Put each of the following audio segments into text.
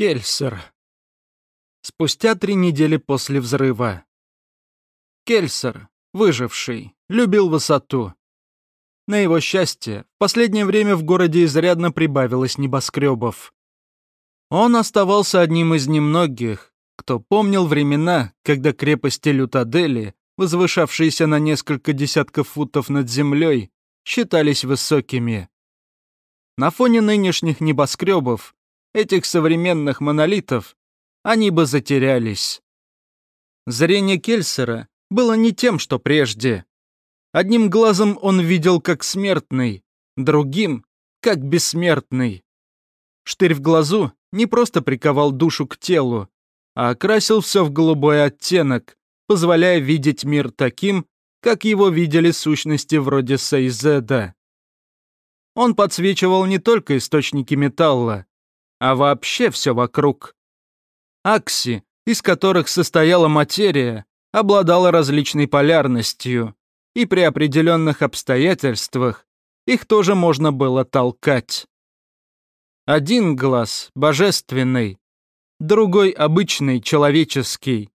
Кельсер. Спустя три недели после взрыва. Кельсер, выживший, любил высоту. На его счастье, в последнее время в городе изрядно прибавилось небоскребов. Он оставался одним из немногих, кто помнил времена, когда крепости Лютадели, возвышавшиеся на несколько десятков футов над землей, считались высокими. На фоне нынешних небоскребов, этих современных монолитов, они бы затерялись. Зрение Кельсера было не тем, что прежде. Одним глазом он видел как смертный, другим — как бессмертный. Штырь в глазу не просто приковал душу к телу, а окрасил все в голубой оттенок, позволяя видеть мир таким, как его видели сущности вроде Сейзеда. Он подсвечивал не только источники металла, а вообще все вокруг. Акси, из которых состояла материя, обладала различной полярностью, и при определенных обстоятельствах их тоже можно было толкать. Один глаз — божественный, другой — обычный, человеческий.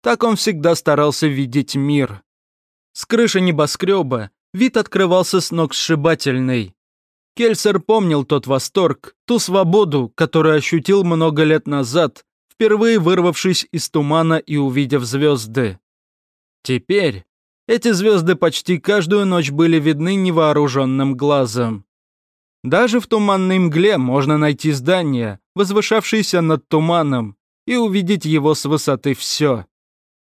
Так он всегда старался видеть мир. С крыши небоскреба вид открывался с ног сшибательный. Кельсер помнил тот восторг, ту свободу, которую ощутил много лет назад, впервые вырвавшись из тумана и увидев звезды. Теперь эти звезды почти каждую ночь были видны невооруженным глазом. Даже в туманной мгле можно найти здание, возвышавшееся над туманом, и увидеть его с высоты все.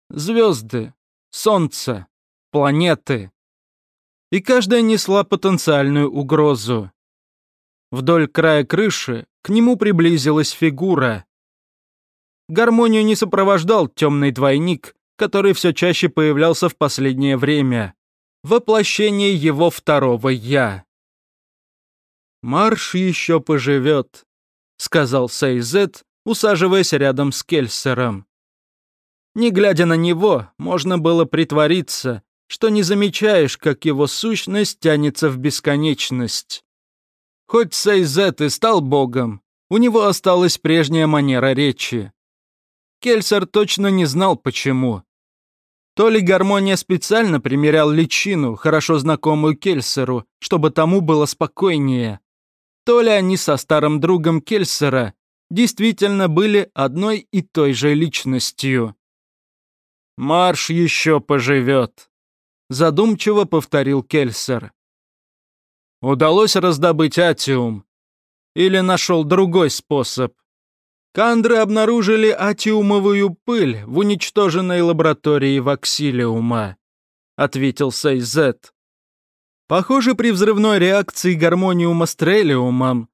Звезды, солнце, планеты. И каждая несла потенциальную угрозу. Вдоль края крыши к нему приблизилась фигура. Гармонию не сопровождал темный двойник, который все чаще появлялся в последнее время. Воплощение его второго «я». «Марш еще поживет», — сказал Сейзет, усаживаясь рядом с Кельсером. Не глядя на него, можно было притвориться, что не замечаешь, как его сущность тянется в бесконечность. Хоть Сейзет и стал богом, у него осталась прежняя манера речи. Кельсер точно не знал, почему. То ли гармония специально примерял личину, хорошо знакомую Кельсеру, чтобы тому было спокойнее, то ли они со старым другом Кельсера действительно были одной и той же личностью. «Марш еще поживет», — задумчиво повторил Кельсер. «Удалось раздобыть атиум? Или нашел другой способ?» Кандры обнаружили атиумовую пыль в уничтоженной лаборатории Ваксилиума, ответил Сейзет. Похоже, при взрывной реакции гармониума с трелиумом,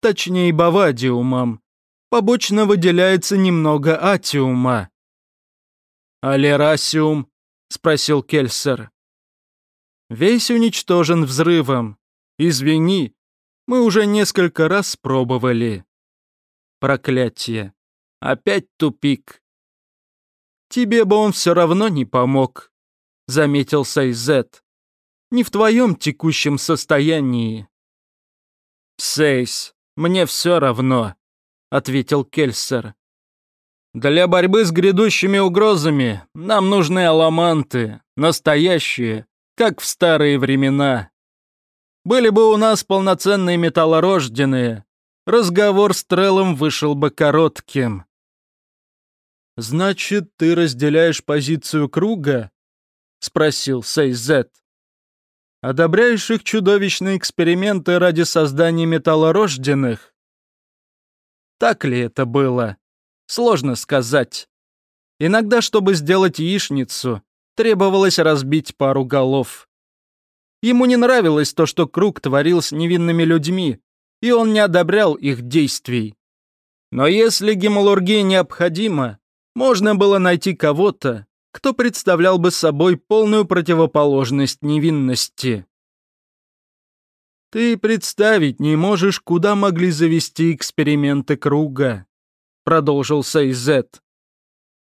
точнее бавадиумом, побочно выделяется немного атиума. «Алерасиум?» — спросил Кельсер. «Весь уничтожен взрывом. Извини, мы уже несколько раз пробовали». Проклятие. Опять тупик. Тебе бы он все равно не помог, заметил Сейзет. Не в твоем текущем состоянии. Сейс, мне все равно, ответил Кельсер. Для борьбы с грядущими угрозами нам нужны аламанты, настоящие, как в старые времена. Были бы у нас полноценные металлорожденные, разговор с Треллом вышел бы коротким. «Значит, ты разделяешь позицию круга?» — спросил Сейзет. «Одобряешь их чудовищные эксперименты ради создания металлорожденных?» Так ли это было? Сложно сказать. Иногда, чтобы сделать яичницу, требовалось разбить пару голов. Ему не нравилось то, что круг творил с невинными людьми, и он не одобрял их действий. Но если гемалургия необходима, можно было найти кого-то, кто представлял бы собой полную противоположность невинности. «Ты представить не можешь, куда могли завести эксперименты круга», продолжил Сейзет.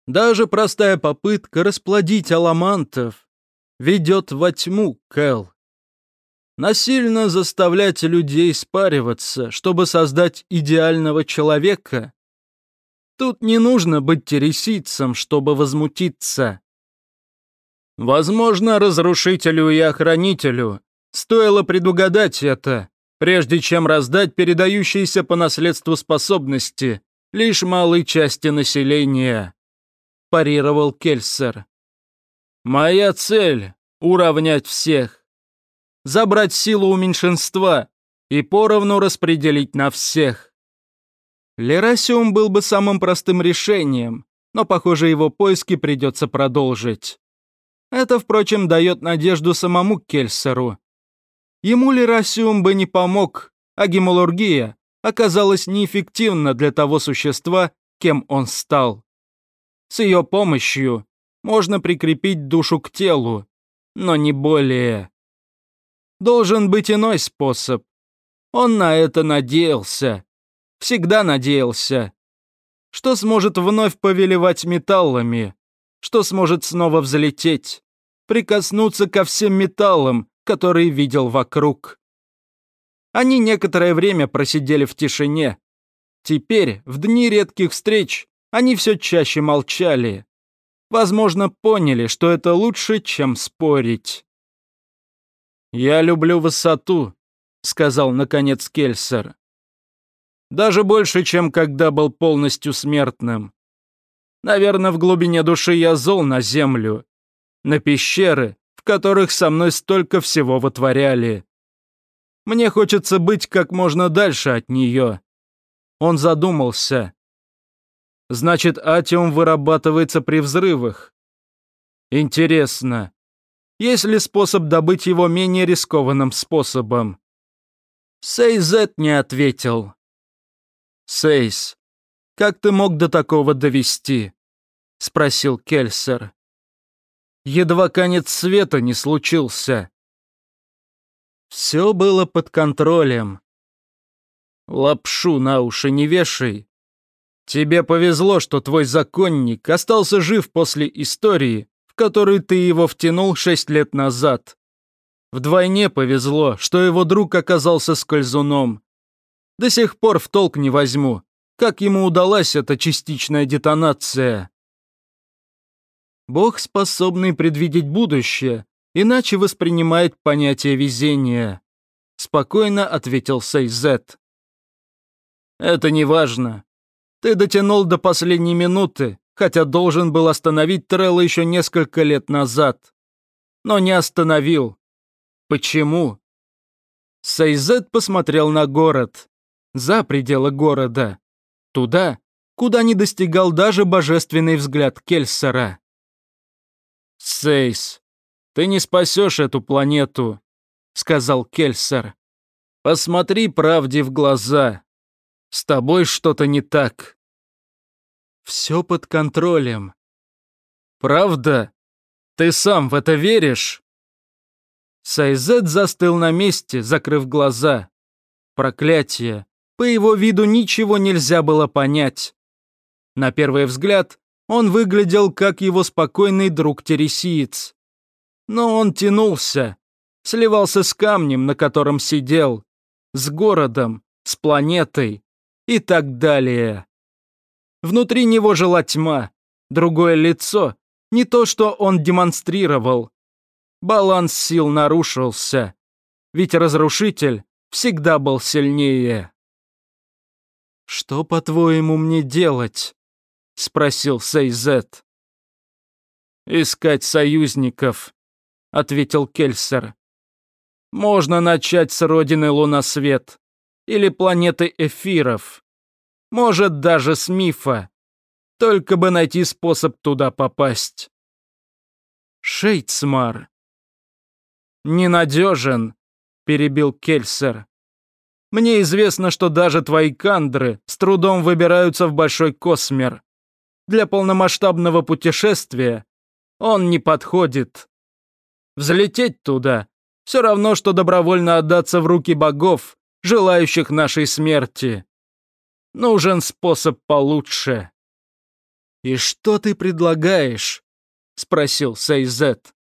«Даже простая попытка расплодить аламантов ведет во тьму, Кэл. Насильно заставлять людей спариваться, чтобы создать идеального человека, Тут не нужно быть тересийцем, чтобы возмутиться. Возможно, разрушителю и охранителю стоило предугадать это, прежде чем раздать передающиеся по наследству способности лишь малой части населения, парировал Кельсер. Моя цель — уравнять всех, забрать силу у меньшинства и поровну распределить на всех. Лерасиум был бы самым простым решением, но, похоже, его поиски придется продолжить. Это, впрочем, дает надежду самому Кельсеру. Ему Лерасиум бы не помог, а гемалургия оказалась неэффективна для того существа, кем он стал. С ее помощью можно прикрепить душу к телу, но не более. Должен быть иной способ. Он на это надеялся. Всегда надеялся. Что сможет вновь повелевать металлами? Что сможет снова взлететь? Прикоснуться ко всем металлам, которые видел вокруг. Они некоторое время просидели в тишине. Теперь, в дни редких встреч, они все чаще молчали. Возможно, поняли, что это лучше, чем спорить. «Я люблю высоту», — сказал, наконец, Кельсер. Даже больше, чем когда был полностью смертным. Наверное, в глубине души я зол на землю, на пещеры, в которых со мной столько всего вытворяли. Мне хочется быть как можно дальше от нее. Он задумался. Значит, атиум вырабатывается при взрывах. Интересно, есть ли способ добыть его менее рискованным способом? Сейзет не ответил. Сейс, как ты мог до такого довести? Спросил Кельсер. Едва конец света не случился. Все было под контролем. Лапшу на уши не вешай. Тебе повезло, что твой законник остался жив после истории, в которую ты его втянул шесть лет назад. Вдвойне повезло, что его друг оказался скользуном. До сих пор в толк не возьму, как ему удалась эта частичная детонация. Бог, способный предвидеть будущее, иначе воспринимает понятие везения. Спокойно ответил Сейзет. Это не важно. Ты дотянул до последней минуты, хотя должен был остановить Трелла еще несколько лет назад. Но не остановил. Почему? Сейзет посмотрел на город за пределы города. Туда, куда не достигал даже божественный взгляд Кельсера. «Сейс, ты не спасешь эту планету», — сказал Кельсер. «Посмотри правде в глаза. С тобой что-то не так». «Все под контролем». «Правда? Ты сам в это веришь?» Сайзет застыл на месте, закрыв глаза. Проклятие. По его виду ничего нельзя было понять. На первый взгляд, он выглядел как его спокойный друг-тересиец. Но он тянулся, сливался с камнем, на котором сидел, с городом, с планетой и так далее. Внутри него жила тьма, другое лицо, не то, что он демонстрировал. Баланс сил нарушился, ведь разрушитель всегда был сильнее. «Что, по-твоему, мне делать?» — спросил Сейзет. «Искать союзников», — ответил Кельсер. «Можно начать с родины Лунасвет или планеты Эфиров. Может, даже с мифа. Только бы найти способ туда попасть». «Шейцмар». «Ненадежен», — перебил Кельсер. Мне известно, что даже твои кандры с трудом выбираются в Большой Космер. Для полномасштабного путешествия он не подходит. Взлететь туда — все равно, что добровольно отдаться в руки богов, желающих нашей смерти. Нужен способ получше. «И что ты предлагаешь?» — спросил Сейзет.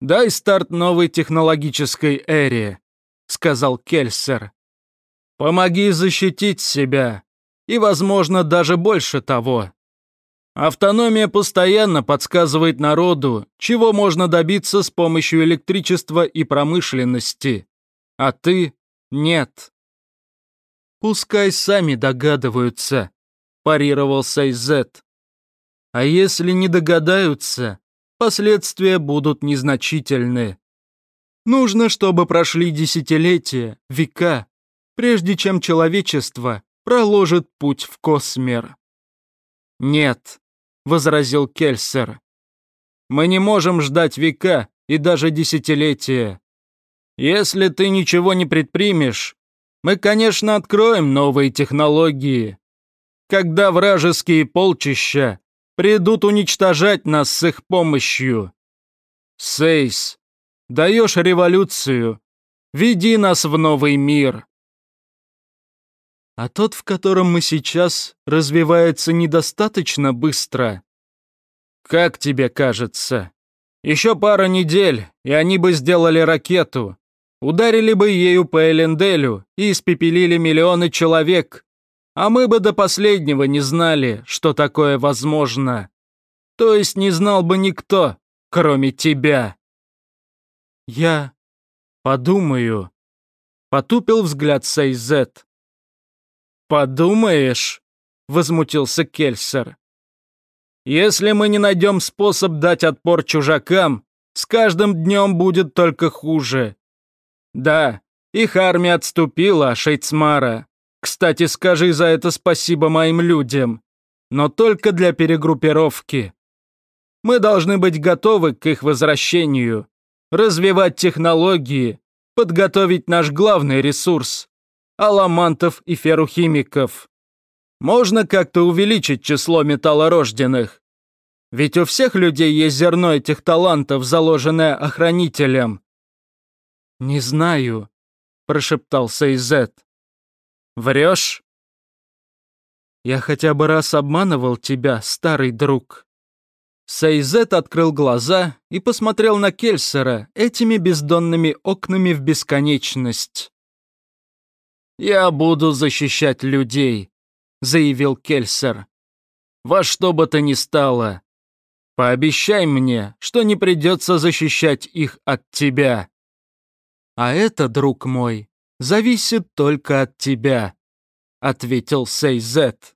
«Дай старт новой технологической эре», — сказал Кельсер. «Помоги защитить себя. и, возможно, даже больше того. Автономия постоянно подсказывает народу, чего можно добиться с помощью электричества и промышленности. А ты — нет. Пускай сами догадываются, парировал Сайзет. А если не догадаются, последствия будут незначительны. Нужно, чтобы прошли десятилетия, века, прежде чем человечество проложит путь в космер. Нет, возразил Кельсер. «Мы не можем ждать века и даже десятилетия. Если ты ничего не предпримешь, мы, конечно, откроем новые технологии. Когда вражеские полчища придут уничтожать нас с их помощью. Сейс, даешь революцию, веди нас в новый мир. А тот, в котором мы сейчас, развивается недостаточно быстро. Как тебе кажется? Еще пара недель, и они бы сделали ракету. Ударили бы ею по Эленделю и испепелили миллионы человек. А мы бы до последнего не знали, что такое возможно. То есть не знал бы никто, кроме тебя. Я подумаю. Потупил взгляд Сейзет. «Подумаешь», — возмутился Кельсер. «Если мы не найдем способ дать отпор чужакам, с каждым днем будет только хуже. Да, их армия отступила, Шейцмара. Кстати, скажи за это спасибо моим людям. Но только для перегруппировки. Мы должны быть готовы к их возвращению, развивать технологии, подготовить наш главный ресурс аламантов и ферухимиков. Можно как-то увеличить число металлорожденных. Ведь у всех людей есть зерно этих талантов, заложенное охранителем. «Не знаю», — прошептал Сейзет. «Врешь?» «Я хотя бы раз обманывал тебя, старый друг». Сейзет открыл глаза и посмотрел на Кельсера этими бездонными окнами в бесконечность. «Я буду защищать людей», — заявил Кельсер. «Во что бы то ни стало. Пообещай мне, что не придется защищать их от тебя». «А это, друг мой, зависит только от тебя», — ответил Сейзет.